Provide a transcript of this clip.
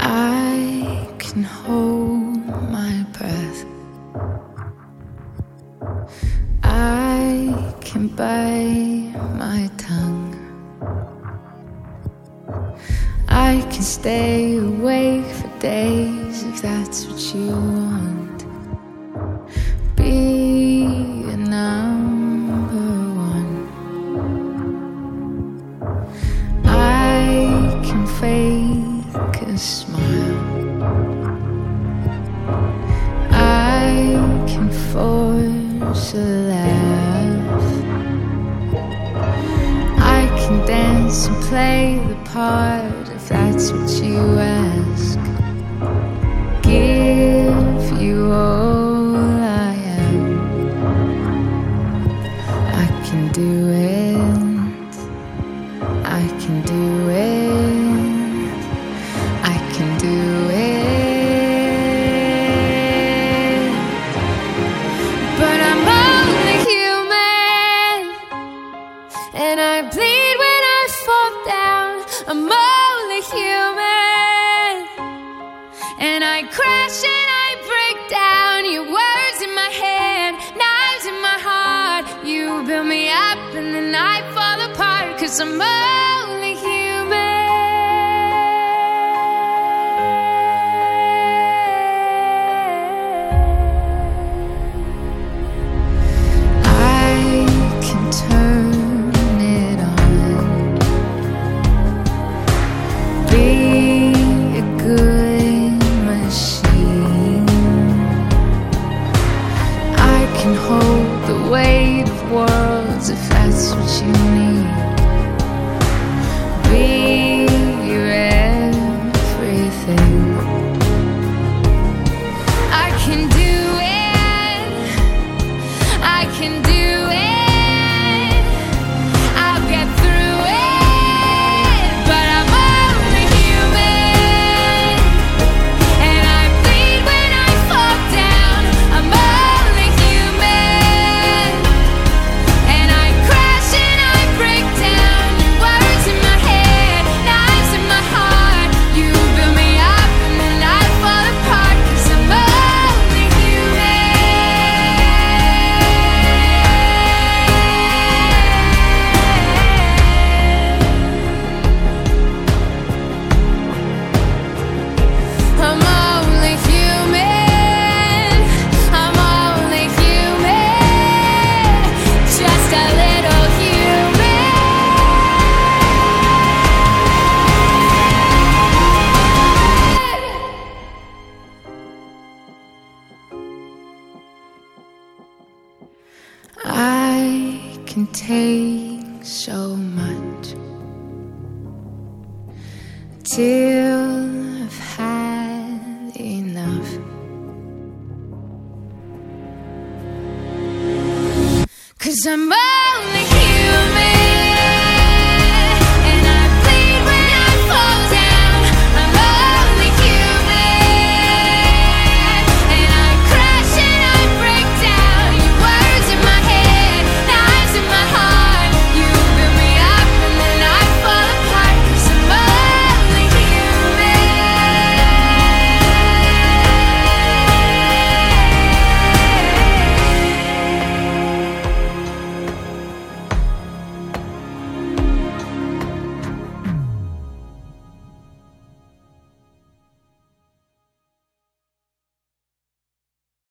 I can hold my breath. I can bite my tongue. I can stay awake for days if that's what you want. A laugh. I can dance and play the part if that's what you ask. Give you all I am. I can do it. I can do it. Crash and I break down. Your words in my head, knives in my heart. You build me up and then I fall apart. Cause I'm only hold the weight of worlds if that's what you need. Be your everything. I can do it. I can do it. I can take so much till I've had enough. Cause I'm only